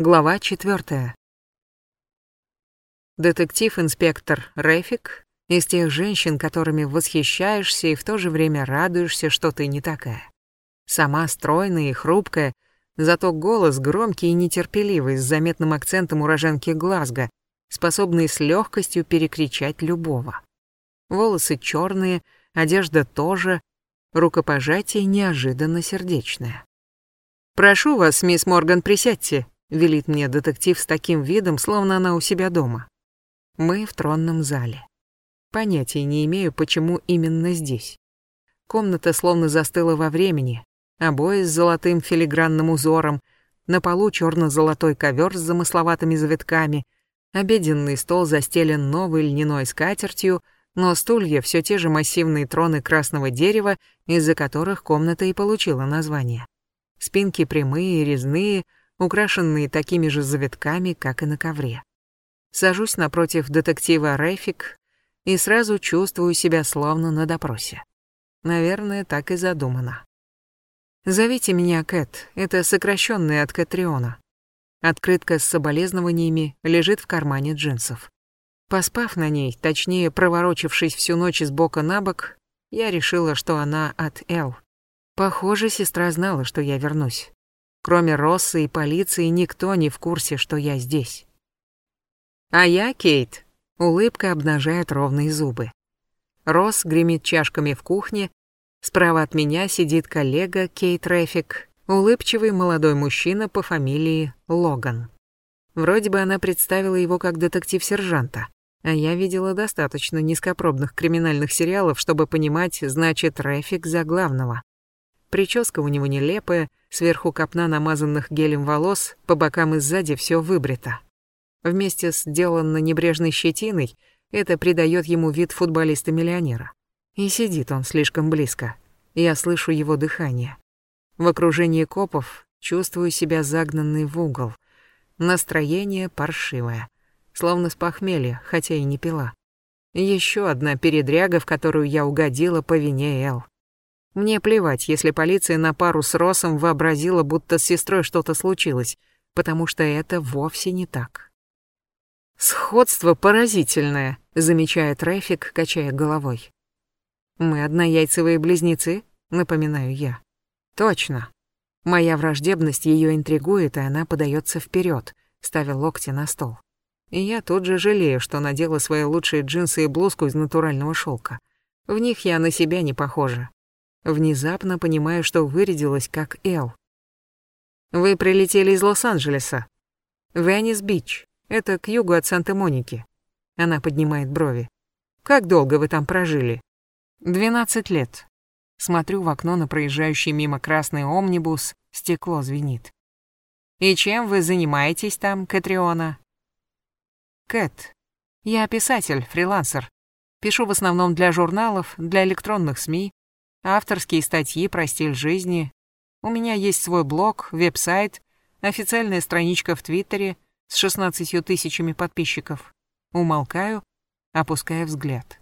Глава четвертая. Детектив-инспектор Рефик из тех женщин, которыми восхищаешься и в то же время радуешься, что ты не такая. Сама стройная и хрупкая, зато голос громкий и нетерпеливый, с заметным акцентом уроженки Глазго, способный с легкостью перекричать любого. Волосы черные, одежда тоже, рукопожатие неожиданно сердечное. «Прошу вас, мисс Морган, присядьте», — велит мне детектив с таким видом, словно она у себя дома. Мы в тронном зале. Понятия не имею, почему именно здесь. Комната словно застыла во времени. Обои с золотым филигранным узором, на полу черно-золотой ковер с замысловатыми завитками, обеденный стол застелен новой льняной скатертью, но стулья все те же массивные троны красного дерева, из-за которых комната и получила название. Спинки прямые резные — украшенные такими же завитками, как и на ковре. Сажусь напротив детектива Рефик и сразу чувствую себя словно на допросе. Наверное, так и задумано. Зовите меня Кэт, это сокращенное от Катриона. Открытка с соболезнованиями лежит в кармане джинсов. Поспав на ней, точнее, проворочившись всю ночь из бока на бок, я решила, что она от Эл. Похоже, сестра знала, что я вернусь. Кроме Росса и полиции никто не в курсе, что я здесь. А я Кейт. Улыбка обнажает ровные зубы. Росс гремит чашками в кухне. Справа от меня сидит коллега Кейт Рефик, улыбчивый молодой мужчина по фамилии Логан. Вроде бы она представила его как детектив-сержанта, а я видела достаточно низкопробных криминальных сериалов, чтобы понимать, значит, Рефик за главного. Прическа у него нелепая, сверху копна намазанных гелем волос, по бокам и сзади все выбрито. Вместе с деланно небрежной щетиной это придает ему вид футболиста-миллионера. И сидит он слишком близко. Я слышу его дыхание. В окружении копов чувствую себя загнанной в угол. Настроение паршивое. Словно с похмелья, хотя и не пила. Еще одна передряга, в которую я угодила по вине Эл. Мне плевать, если полиция на пару с Росом вообразила, будто с сестрой что-то случилось, потому что это вовсе не так. «Сходство поразительное», — замечает Рэфик, качая головой. «Мы однояйцевые близнецы?» — напоминаю я. «Точно. Моя враждебность ее интригует, и она подается вперед, ставя локти на стол. И я тут же жалею, что надела свои лучшие джинсы и блузку из натурального шелка. В них я на себя не похожа. Внезапно понимаю, что вырядилась как Эл. Вы прилетели из Лос-Анджелеса. Веннис-Бич. Это к югу от Санта-Моники. Она поднимает брови. Как долго вы там прожили? Двенадцать лет. Смотрю в окно на проезжающий мимо красный омнибус, стекло звенит. И чем вы занимаетесь там, Катриона? Кэт. Я писатель, фрилансер. Пишу в основном для журналов, для электронных СМИ, авторские статьи про стиль жизни. У меня есть свой блог, веб-сайт, официальная страничка в Твиттере с 16 тысячами подписчиков. Умолкаю, опуская взгляд.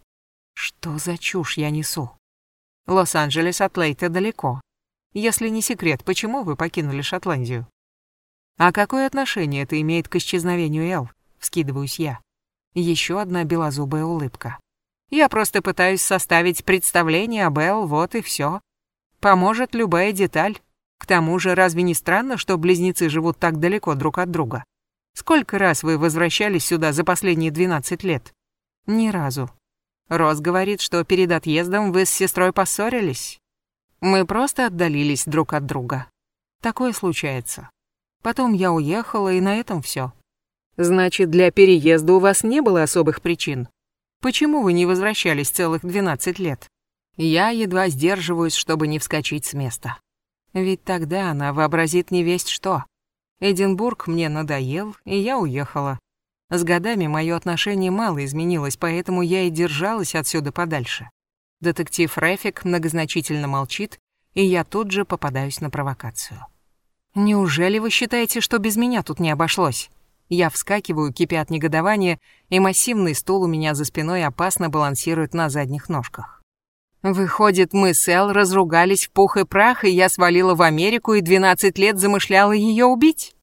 Что за чушь я несу? Лос-Анджелес от Лейта далеко. Если не секрет, почему вы покинули Шотландию? А какое отношение это имеет к исчезновению Эл? Вскидываюсь я. Еще одна белозубая улыбка. Я просто пытаюсь составить представление об Эл, вот и все. Поможет любая деталь. К тому же, разве не странно, что близнецы живут так далеко друг от друга? Сколько раз вы возвращались сюда за последние 12 лет? Ни разу. Рос говорит, что перед отъездом вы с сестрой поссорились. Мы просто отдалились друг от друга. Такое случается. Потом я уехала, и на этом все. Значит, для переезда у вас не было особых причин? Почему вы не возвращались целых 12 лет? Я едва сдерживаюсь, чтобы не вскочить с места. Ведь тогда она вообразит не весть что. Эдинбург мне надоел, и я уехала. С годами мое отношение мало изменилось, поэтому я и держалась отсюда подальше. Детектив Рефик многозначительно молчит, и я тут же попадаюсь на провокацию. «Неужели вы считаете, что без меня тут не обошлось?» Я вскакиваю, кипя от негодования, и массивный стул у меня за спиной опасно балансирует на задних ножках. Выходит, мы с Эл разругались в пух и прах, и я свалила в Америку и 12 лет замышляла ее убить?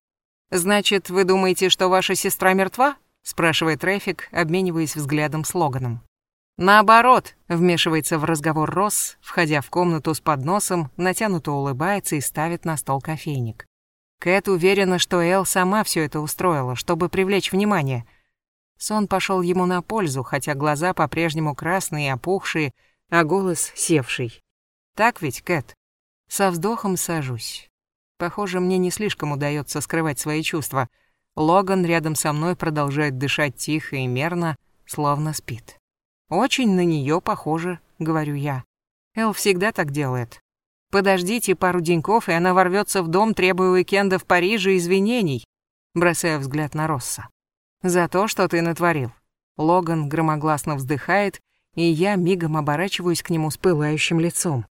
«Значит, вы думаете, что ваша сестра мертва?» — спрашивает Рэфик, обмениваясь взглядом с Логаном. «Наоборот», — вмешивается в разговор Росс, входя в комнату с подносом, натянуто улыбается и ставит на стол кофейник. Кэт уверена, что Эл сама все это устроила, чтобы привлечь внимание. Сон пошел ему на пользу, хотя глаза по-прежнему красные и опухшие, а голос севший. Так ведь, Кэт? Со вздохом сажусь. Похоже, мне не слишком удается скрывать свои чувства. Логан рядом со мной продолжает дышать тихо и мерно, словно спит. Очень на нее похоже, говорю я. Эл всегда так делает. Подождите пару деньков, и она ворвется в дом, требуя уикенда в Париже извинений. Бросая взгляд на Росса. За то, что ты натворил. Логан громогласно вздыхает, и я мигом оборачиваюсь к нему с пылающим лицом.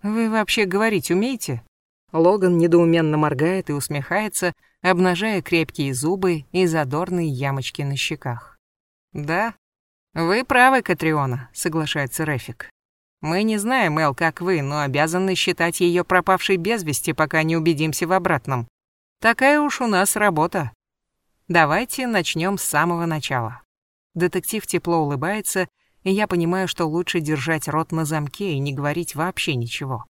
Вы вообще говорить умеете? Логан недоуменно моргает и усмехается, обнажая крепкие зубы и задорные ямочки на щеках. «Да, вы правы, Катриона», — соглашается Рефик. «Мы не знаем, Эл, как вы, но обязаны считать ее пропавшей без вести, пока не убедимся в обратном. Такая уж у нас работа. Давайте начнем с самого начала». Детектив тепло улыбается, и я понимаю, что лучше держать рот на замке и не говорить вообще ничего.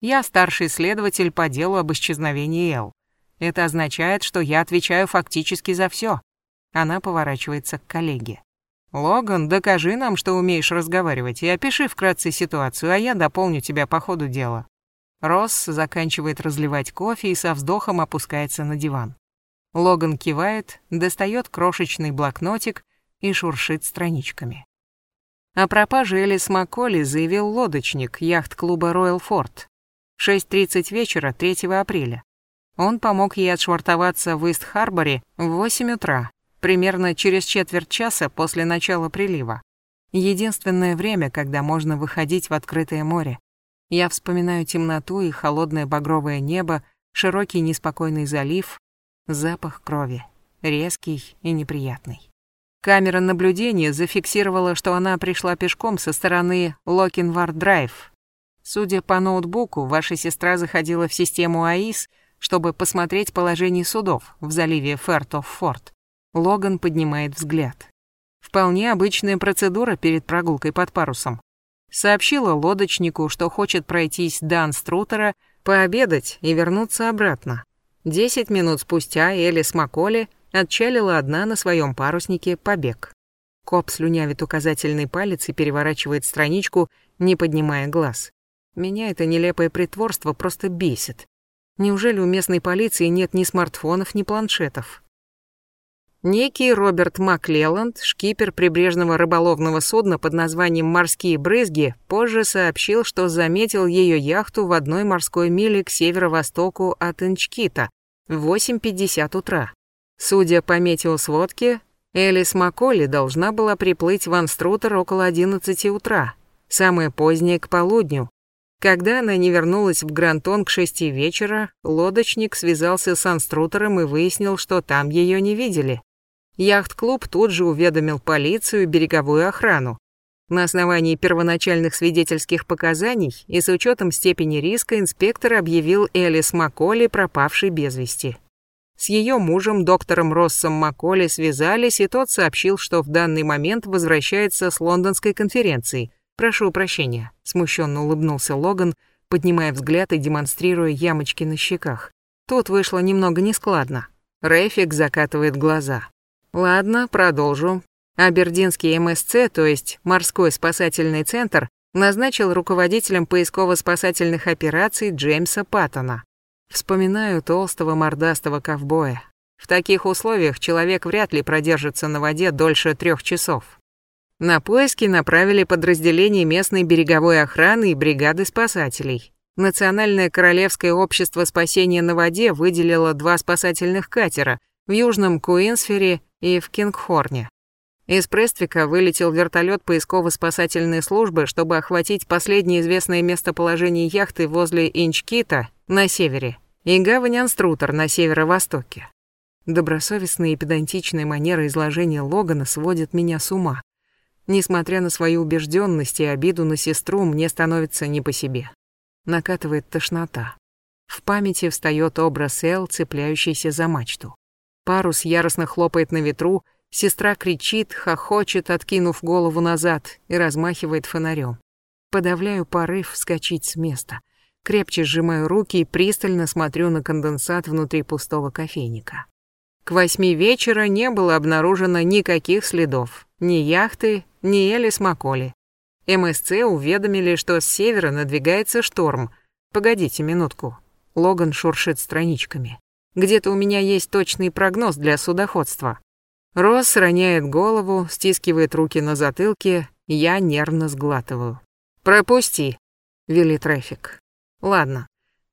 Я старший следователь по делу об исчезновении Эл. Это означает, что я отвечаю фактически за все. Она поворачивается к коллеге. «Логан, докажи нам, что умеешь разговаривать, и опиши вкратце ситуацию, а я дополню тебя по ходу дела». Росс заканчивает разливать кофе и со вздохом опускается на диван. Логан кивает, достает крошечный блокнотик и шуршит страничками. О пропаже Элис Макколи заявил лодочник яхт-клуба Royal Fort. 6.30 вечера 3 апреля. Он помог ей отшвартоваться в Ист-Харборе в 8 утра, примерно через четверть часа после начала прилива. Единственное время, когда можно выходить в открытое море. Я вспоминаю темноту и холодное багровое небо, широкий неспокойный залив, запах крови, резкий и неприятный. Камера наблюдения зафиксировала, что она пришла пешком со стороны Локинвард-Драйв, Судя по ноутбуку, ваша сестра заходила в систему АИС, чтобы посмотреть положение судов в заливе Ферт-оф-Форт. Логан поднимает взгляд. Вполне обычная процедура перед прогулкой под парусом. Сообщила лодочнику, что хочет пройтись до Анструтера, пообедать и вернуться обратно. Десять минут спустя Элис Макколи отчалила одна на своем паруснике побег. Коп слюнявит указательный палец и переворачивает страничку, не поднимая глаз. Меня это нелепое притворство просто бесит. Неужели у местной полиции нет ни смартфонов, ни планшетов? Некий Роберт Маклелланд, шкипер прибрежного рыболовного судна под названием «Морские брызги», позже сообщил, что заметил ее яхту в одной морской миле к северо-востоку от Инчкита в 8.50 утра. Судя по метеосводке, Элис Макколи должна была приплыть в Анструтер около 11 утра, самое позднее к полудню, когда она не вернулась в Грантон к шести вечера, лодочник связался с Анструтером и выяснил, что там ее не видели. Яхт-клуб тут же уведомил полицию и береговую охрану. На основании первоначальных свидетельских показаний и с учетом степени риска инспектор объявил Элис Макколи пропавшей без вести. С ее мужем, доктором Россом Макколи, связались, и тот сообщил, что в данный момент возвращается с лондонской конференции, «Прошу прощения», — смущенно улыбнулся Логан, поднимая взгляд и демонстрируя ямочки на щеках. Тут вышло немного нескладно. Рейфик закатывает глаза. «Ладно, продолжу. Абердинский МСЦ, то есть Морской спасательный центр, назначил руководителем поисково-спасательных операций Джеймса Паттона. Вспоминаю толстого мордастого ковбоя. В таких условиях человек вряд ли продержится на воде дольше трех часов. На поиски направили подразделения местной береговой охраны и бригады спасателей. Национальное королевское общество спасения на воде выделило два спасательных катера в Южном Куинсфере и в Кингхорне. Из Прествика вылетел вертолет поисково-спасательной службы, чтобы охватить последнее известное местоположение яхты возле Инчкита на севере и гавань Анструтер на северо-востоке. Добросовестная и педантичная манера изложения Логана сводит меня с ума. Несмотря на свою убежденность и обиду на сестру, мне становится не по себе. Накатывает тошнота. В памяти встает образ Эл, цепляющийся за мачту. Парус яростно хлопает на ветру, сестра кричит, хохочет, откинув голову назад и размахивает фонарем. Подавляю порыв вскочить с места. Крепче сжимаю руки и пристально смотрю на конденсат внутри пустого кофейника. К восьми вечера не было обнаружено никаких следов. Ни яхты, ни Элис Маколи. МСЦ уведомили, что с севера надвигается шторм. Погодите минутку. Логан шуршит страничками. Где-то у меня есть точный прогноз для судоходства. Росс роняет голову, стискивает руки на затылке, я нервно сглатываю. «Пропусти», — велит Рэфик. «Ладно.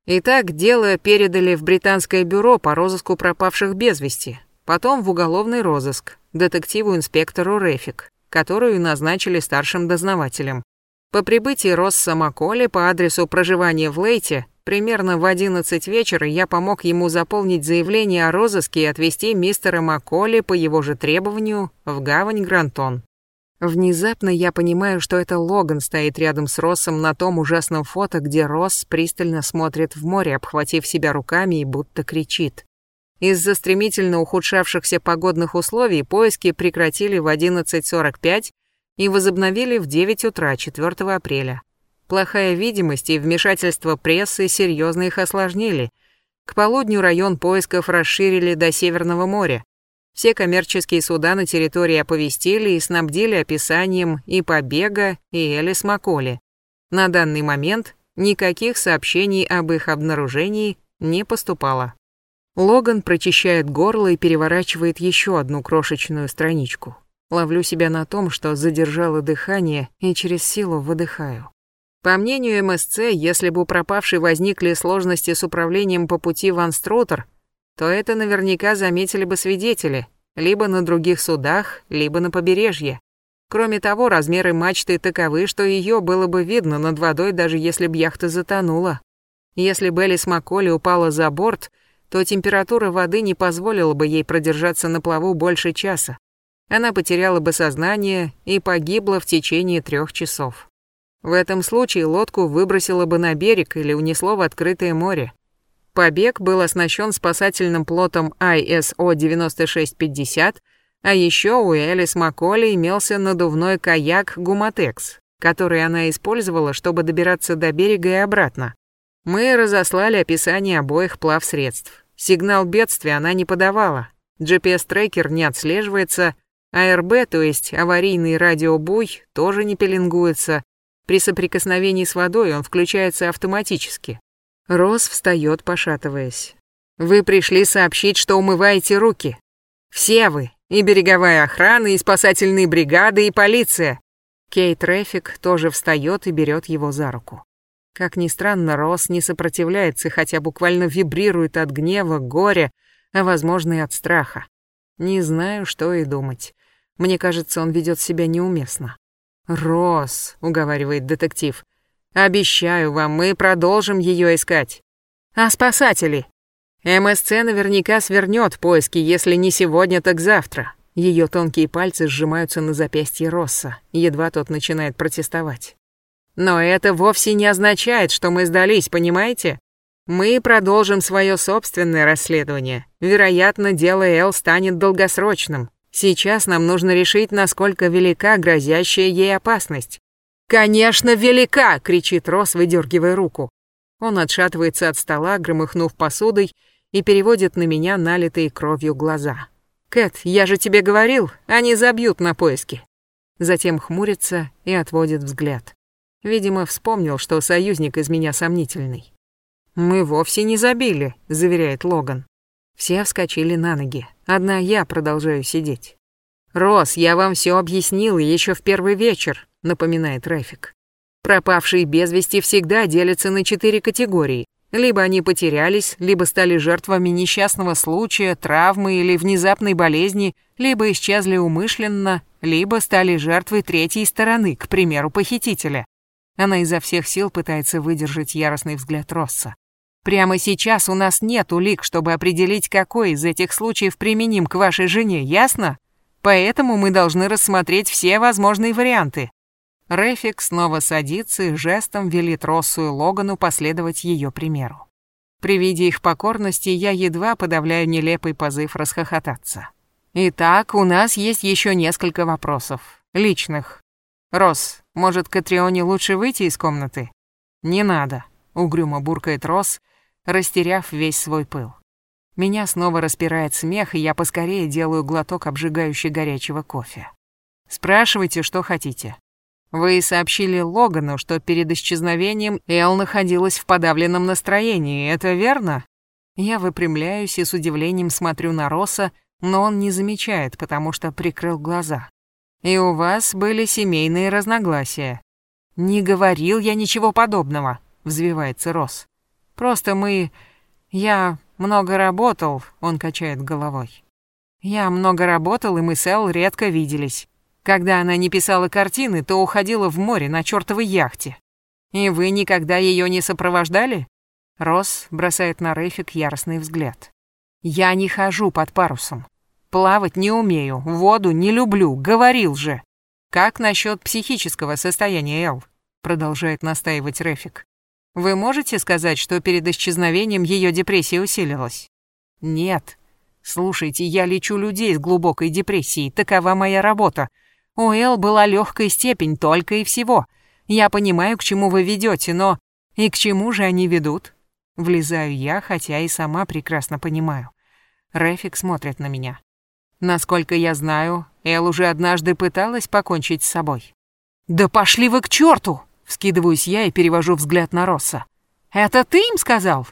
Итак, дело передали в британское бюро по розыску пропавших без вести, потом в уголовный розыск, детективу-инспектору Рэфик, которую назначили старшим дознавателем. По прибытии Росса Маколи по адресу проживания в Лейте Примерно в 11 вечера я помог ему заполнить заявление о розыске и отвезти мистера Макколи по его же требованию в гавань Грантон. Внезапно я понимаю, что это Логан стоит рядом с Россом на том ужасном фото, где Росс пристально смотрит в море, обхватив себя руками и будто кричит. Из-за стремительно ухудшавшихся погодных условий поиски прекратили в 11.45 и возобновили в 9 утра 4 апреля. Плохая видимость и вмешательство прессы серьезно их осложнили. К полудню район поисков расширили до Северного моря. Все коммерческие суда на территории оповестили и снабдили описанием и побега, и Элис Маколи. На данный момент никаких сообщений об их обнаружении не поступало. Логан прочищает горло и переворачивает еще одну крошечную страничку. Ловлю себя на том, что задержала дыхание и через силу выдыхаю. По мнению МСЦ, если бы у пропавшей возникли сложности с управлением по пути Ван Стротер, то это наверняка заметили бы свидетели, либо на других судах, либо на побережье. Кроме того, размеры мачты таковы, что ее было бы видно над водой, даже если б яхта затонула. Если Беллис Макколи упала за борт, то температура воды не позволила бы ей продержаться на плаву больше часа. Она потеряла бы сознание и погибла в течение трех часов. В этом случае лодку выбросило бы на берег или унесло в открытое море. Побег был оснащен спасательным плотом ISO 9650, а еще у Элис Макколи имелся надувной каяк «Гуматекс», который она использовала, чтобы добираться до берега и обратно. Мы разослали описание обоих плавсредств. Сигнал бедствия она не подавала. GPS-трекер не отслеживается, АРБ, то есть аварийный радиобуй, тоже не пеленгуется, при соприкосновении с водой он включается автоматически. Рос встает, пошатываясь. Вы пришли сообщить, что умываете руки. Все вы, и береговая охрана, и спасательные бригады, и полиция. Кейт Рефик тоже встает и берет его за руку. Как ни странно, Рос не сопротивляется, хотя буквально вибрирует от гнева, горя, а возможно и от страха. Не знаю, что и думать. Мне кажется, он ведет себя неуместно. «Рос», — уговаривает детектив, — «обещаю вам, мы продолжим ее искать». «А спасатели?» МСЦ наверняка свернет поиски, если не сегодня, так завтра. Ее тонкие пальцы сжимаются на запястье Росса, едва тот начинает протестовать. Но это вовсе не означает, что мы сдались, понимаете? Мы продолжим свое собственное расследование. Вероятно, дело Эл станет долгосрочным. Сейчас нам нужно решить, насколько велика грозящая ей опасность. «Конечно, велика!» — кричит Рос, выдергивая руку. Он отшатывается от стола, громыхнув посудой, и переводит на меня налитые кровью глаза. «Кэт, я же тебе говорил, они забьют на поиски». Затем хмурится и отводит взгляд. Видимо, вспомнил, что союзник из меня сомнительный. «Мы вовсе не забили», — заверяет Логан. Все вскочили на ноги. Одна я продолжаю сидеть. «Рос, я вам все объяснил еще в первый вечер», — напоминает Рафик. Пропавшие без вести всегда делятся на четыре категории. Либо они потерялись, либо стали жертвами несчастного случая, травмы или внезапной болезни, либо исчезли умышленно, либо стали жертвой третьей стороны, к примеру, похитителя. Она изо всех сил пытается выдержать яростный взгляд Росса. Прямо сейчас у нас нет улик, чтобы определить, какой из этих случаев применим к вашей жене, ясно? Поэтому мы должны рассмотреть все возможные варианты. Рефик снова садится и жестом велит Россу и Логану последовать ее примеру. При виде их покорности я едва подавляю нелепый позыв расхохотаться. Итак, у нас есть еще несколько вопросов. Личных. Рос, может, Катрионе лучше выйти из комнаты? Не надо, угрюмо буркает Рос, растеряв весь свой пыл. Меня снова распирает смех, и я поскорее делаю глоток обжигающего горячего кофе. Спрашивайте, что хотите. Вы сообщили Логану, что перед исчезновением Эл находилась в подавленном настроении, это верно? Я выпрямляюсь и с удивлением смотрю на Росса, но он не замечает, потому что прикрыл глаза. И у вас были семейные разногласия. Не говорил я ничего подобного, взвивается Росс. Просто мы... Я много работал, он качает головой. Я много работал, и мы с Эл редко виделись. Когда она не писала картины, то уходила в море на чертовой яхте. И вы никогда ее не сопровождали? Росс бросает на Рейфик яростный взгляд. Я не хожу под парусом. Плавать не умею, воду не люблю, говорил же. Как насчет психического состояния Эл? Продолжает настаивать Рефик. Вы можете сказать, что перед исчезновением ее депрессия усилилась? Нет. Слушайте, я лечу людей с глубокой депрессией, такова моя работа. У Эл была легкая степень только и всего. Я понимаю, к чему вы ведете, но... И к чему же они ведут? Влезаю я, хотя и сама прекрасно понимаю. Рэфик смотрит на меня. Насколько я знаю, Эл уже однажды пыталась покончить с собой. «Да пошли вы к черту! Вскидываюсь я и перевожу взгляд на Росса. «Это ты им сказал?»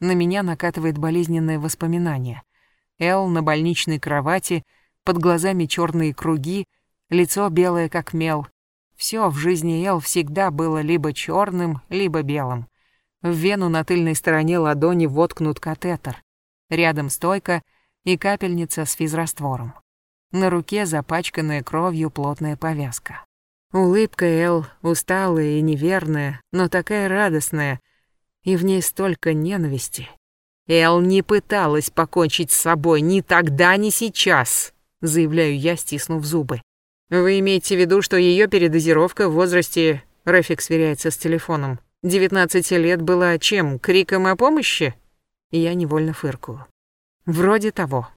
На меня накатывает болезненное воспоминание. Эл на больничной кровати, под глазами черные круги, лицо белое как мел. Все в жизни Эл всегда было либо черным, либо белым. В вену на тыльной стороне ладони воткнут катетер. Рядом стойка и капельница с физраствором. На руке запачканная кровью плотная повязка. Улыбка Эл усталая и неверная, но такая радостная, и в ней столько ненависти. Эл не пыталась покончить с собой ни тогда, ни сейчас, заявляю я, стиснув зубы. Вы имеете в виду, что ее передозировка в возрасте, Рэфик сверяется с телефоном, 19 лет была чем, криком о помощи? Я невольно фыркую. Вроде того.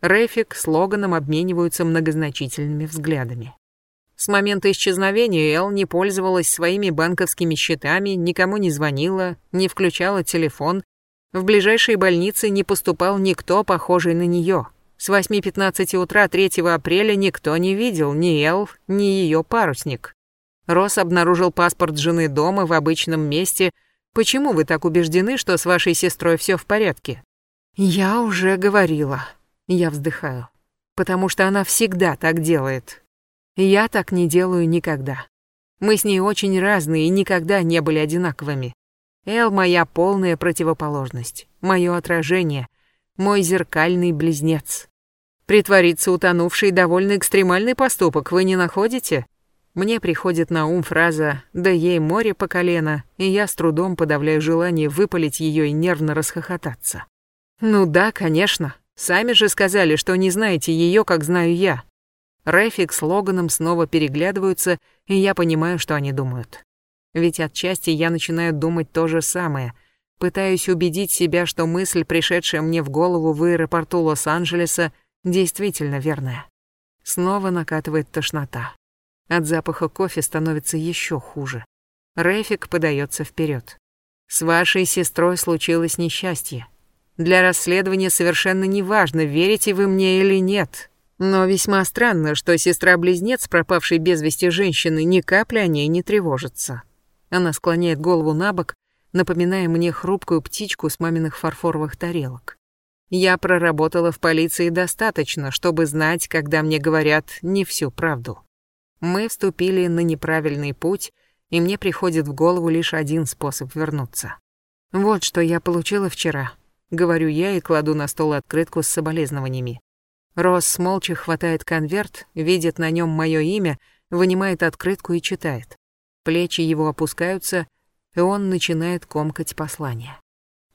Рэфик с Логаном обмениваются многозначительными взглядами. С момента исчезновения Эл не пользовалась своими банковскими счетами, никому не звонила, не включала телефон. В ближайшей больнице не поступал никто, похожий на нее. С 8.15 утра 3 апреля никто не видел ни Эл, ни ее парусник. Росс обнаружил паспорт жены дома в обычном месте. Почему вы так убеждены, что с вашей сестрой все в порядке? Я уже говорила. Я вздыхаю. Потому что она всегда так делает. Я так не делаю никогда. Мы с ней очень разные и никогда не были одинаковыми. Эл моя полная противоположность, мое отражение, мой зеркальный близнец. Притвориться утонувшей довольно экстремальный поступок, вы не находите? Мне приходит на ум фраза «да ей море по колено», и я с трудом подавляю желание выпалить ее и нервно расхохотаться. Ну да, конечно. Сами же сказали, что не знаете ее, как знаю я. Рэфик с Логаном снова переглядываются, и я понимаю, что они думают. Ведь отчасти я начинаю думать то же самое. Пытаюсь убедить себя, что мысль, пришедшая мне в голову в аэропорту Лос-Анджелеса, действительно верная. Снова накатывает тошнота. От запаха кофе становится еще хуже. Рэфик подается вперед. С вашей сестрой случилось несчастье. Для расследования совершенно неважно, верите вы мне или нет. Но весьма странно, что сестра-близнец, пропавшей без вести женщины, ни капли о ней не тревожится. Она склоняет голову на бок, напоминая мне хрупкую птичку с маминых фарфоровых тарелок. Я проработала в полиции достаточно, чтобы знать, когда мне говорят не всю правду. Мы вступили на неправильный путь, и мне приходит в голову лишь один способ вернуться. Вот что я получила вчера, говорю я и кладу на стол открытку с соболезнованиями. Росс молча хватает конверт, видит на нем мое имя, вынимает открытку и читает. Плечи его опускаются, и он начинает комкать послание.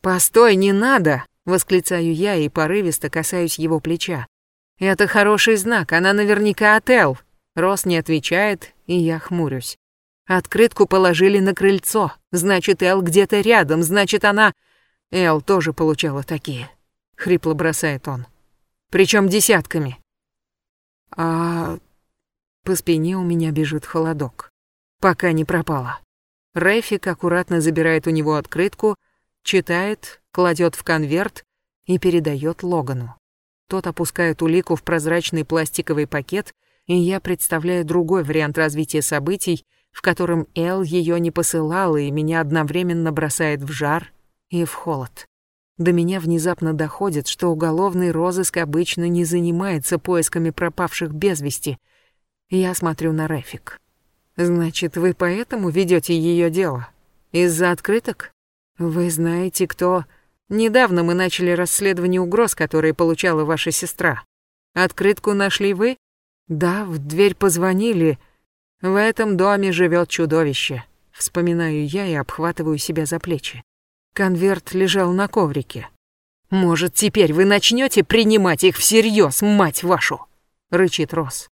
«Постой, не надо!» Восклицаю я и порывисто касаюсь его плеча. Это хороший знак, она наверняка от Эл. Рос не отвечает, и я хмурюсь. Открытку положили на крыльцо. Значит, Эл где-то рядом, значит, она... Эл тоже получала такие. Хрипло бросает он. Причем десятками. А по спине у меня бежит холодок. Пока не пропала. Рэфик аккуратно забирает у него открытку, читает, кладет в конверт и передает Логану. Тот опускает улику в прозрачный пластиковый пакет, и я представляю другой вариант развития событий, в котором Эл ее не посылала и меня одновременно бросает в жар и в холод. До меня внезапно доходит, что уголовный розыск обычно не занимается поисками пропавших без вести. Я смотрю на Рэфик. Значит, вы поэтому ведете ее дело? Из-за открыток? Вы знаете, кто... Недавно мы начали расследование угроз, которые получала ваша сестра. Открытку нашли вы? Да, в дверь позвонили. В этом доме живет чудовище. Вспоминаю я и обхватываю себя за плечи. Конверт лежал на коврике. Может, теперь вы начнете принимать их всерьез, мать вашу? Рычит Рос.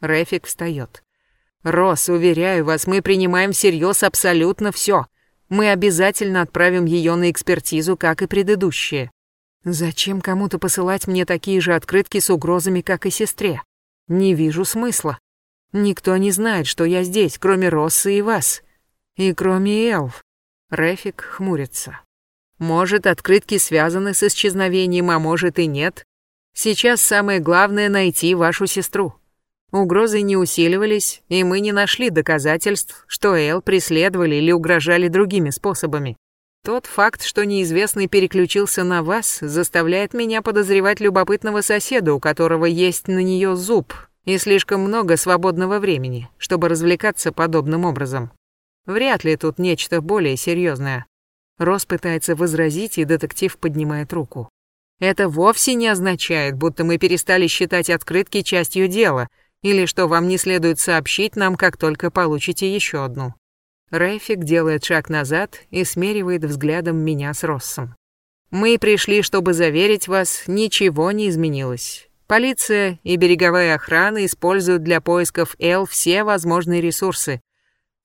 Рефик встает. Рос, уверяю вас, мы принимаем всерьез абсолютно все. Мы обязательно отправим ее на экспертизу, как и предыдущие. Зачем кому-то посылать мне такие же открытки с угрозами, как и сестре? Не вижу смысла. Никто не знает, что я здесь, кроме Росса и вас. И кроме Элф. Рефик хмурится. Может, открытки связаны с исчезновением, а может и нет. Сейчас самое главное найти вашу сестру. Угрозы не усиливались, и мы не нашли доказательств, что Эл преследовали или угрожали другими способами. Тот факт, что неизвестный переключился на вас, заставляет меня подозревать любопытного соседа, у которого есть на нее зуб и слишком много свободного времени, чтобы развлекаться подобным образом. Вряд ли тут нечто более серьезное. Рос пытается возразить, и детектив поднимает руку. Это вовсе не означает, будто мы перестали считать открытки частью дела — или что вам не следует сообщить нам, как только получите еще одну. Рэйфик делает шаг назад и смеривает взглядом меня с Россом. Мы пришли, чтобы заверить вас, ничего не изменилось. Полиция и береговая охрана используют для поисков Эл все возможные ресурсы.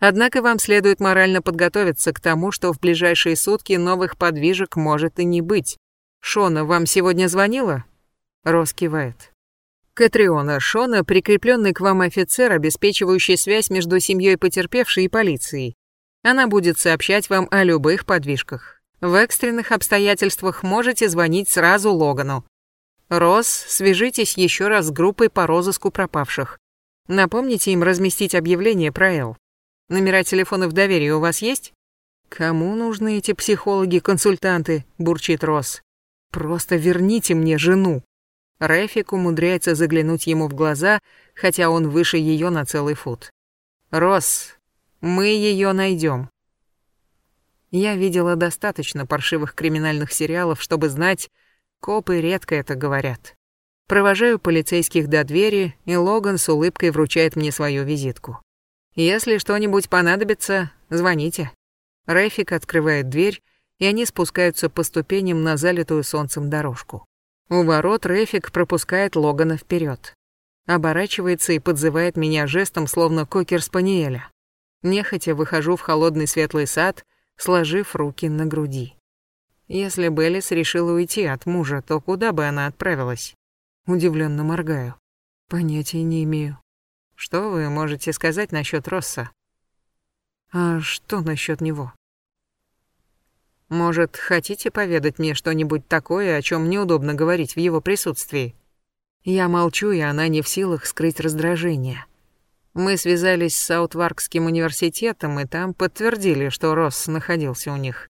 Однако вам следует морально подготовиться к тому, что в ближайшие сутки новых подвижек может и не быть. Шона вам сегодня звонила? Рос кивает. Катриона Шона, прикрепленный к вам офицер, обеспечивающий связь между семьей потерпевшей и полицией. Она будет сообщать вам о любых подвижках. В экстренных обстоятельствах можете звонить сразу Логану. Рос, свяжитесь еще раз с группой по розыску пропавших. Напомните им разместить объявление про Эл. Номера телефонов доверия у вас есть? Кому нужны эти психологи-консультанты? бурчит Рос. Просто верните мне жену. Рэфик умудряется заглянуть ему в глаза, хотя он выше ее на целый фут. «Росс, мы ее найдем». Я видела достаточно паршивых криминальных сериалов, чтобы знать, копы редко это говорят. Провожаю полицейских до двери, и Логан с улыбкой вручает мне свою визитку. «Если что-нибудь понадобится, звоните». Рэфик открывает дверь, и они спускаются по ступеням на залитую солнцем дорожку. У ворот Рефик пропускает Логана вперед. Оборачивается и подзывает меня жестом, словно кокер-спаниеля. Нехотя выхожу в холодный светлый сад, сложив руки на груди. Если Беллис решила уйти от мужа, то куда бы она отправилась? Удивленно моргаю. Понятия не имею. Что вы можете сказать насчет Росса? А что насчет него? Может, хотите поведать мне что-нибудь такое, о чем неудобно говорить в его присутствии? Я молчу, и она не в силах скрыть раздражение. Мы связались с Саутваркским университетом, и там подтвердили, что Росс находился у них.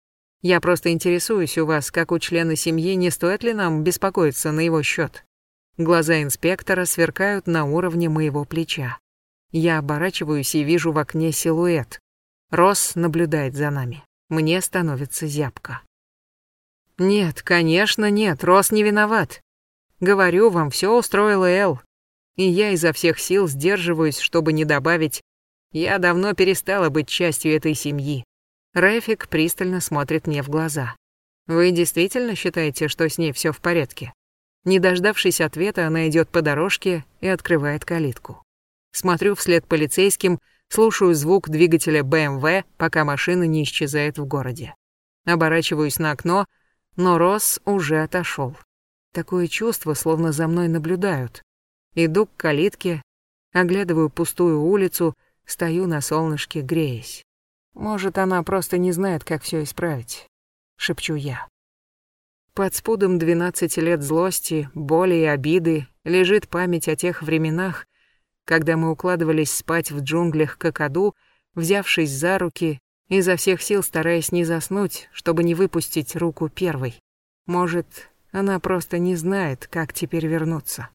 Я просто интересуюсь у вас, как у члена семьи, не стоит ли нам беспокоиться на его счет. Глаза инспектора сверкают на уровне моего плеча. Я оборачиваюсь и вижу в окне силуэт. Росс наблюдает за нами. Мне становится зябко. Нет, конечно, нет, Рос не виноват. Говорю вам, все устроила Эл. И я изо всех сил сдерживаюсь, чтобы не добавить «Я давно перестала быть частью этой семьи». Рэфик пристально смотрит мне в глаза. «Вы действительно считаете, что с ней все в порядке?» Не дождавшись ответа, она идет по дорожке и открывает калитку. Смотрю вслед полицейским, Слушаю звук двигателя БМВ, пока машина не исчезает в городе. Оборачиваюсь на окно, Но Росс уже отошел. Такое чувство, словно за мной наблюдают. Иду к калитке, оглядываю пустую улицу, стою на солнышке, греясь. Может, она просто не знает, как все исправить, шепчу я. Под спудом 12 лет злости, боли и обиды лежит память о тех временах, когда мы укладывались спать в джунглях Какаду, взявшись за руки, изо всех сил стараясь не заснуть, чтобы не выпустить руку первой. Может, она просто не знает, как теперь вернуться.